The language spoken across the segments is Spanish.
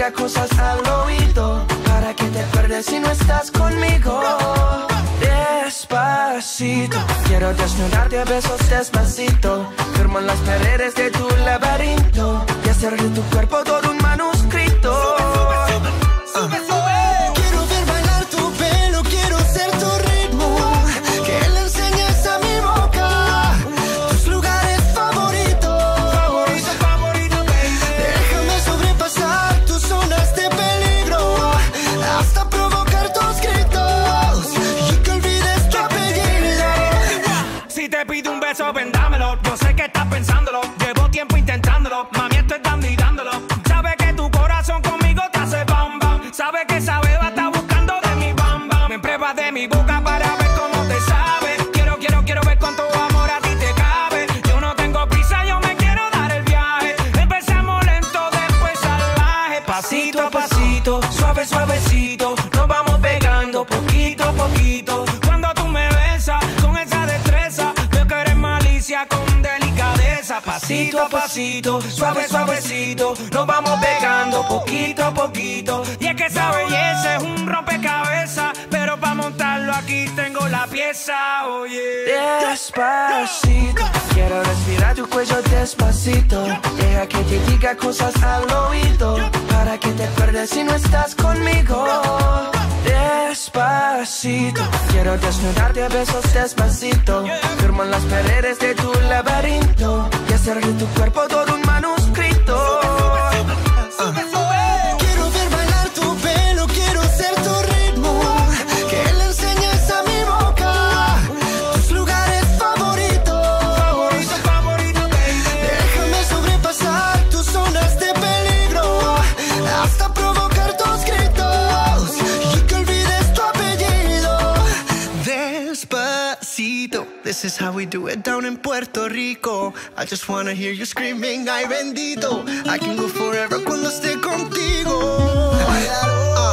diga cosas al oído. Para que te acuerdes si no estás conmigo. Despacito, quiero desnudarte a besos despacito. Firmo las paredes de tu laberinto. Y hacer de tu cuerpo todo Nos vamos pegando poquito a poquito. Cuando tú me besas con esa destreza, veo que eres malicia con delicadeza. Pasito a pasito, suave, suavecito. Nos vamos pegando poquito a poquito. Y es que esa belleza es un rompecabezas. Aquí tengo la pieza, oye. Despacito, quiero respirar tu cuello despacito. Deja que te diga cosas al oído. Para que te acuerdes si no estás conmigo. Despacito, quiero desnudarte a besos despacito. Firmo en las paredes de tu laberinto. Y hacer de tu cuerpo todo un This is how we do it down in Puerto Rico. I just wanna hear you screaming, ay bendito. I can go forever cuando esté contigo.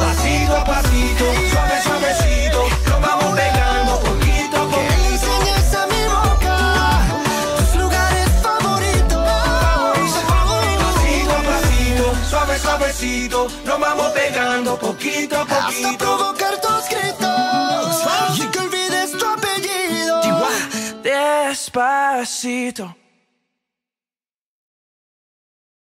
Pasito a pasito, suave, suavecito. Nos vamos pegando poquito a Que poquito. enseñes a mi boca tus lugares favoritos. Pasito a pasito, suave, suavecito. Nos vamos pegando poquito a hasta poquito. provocar que olvides tu Despacito.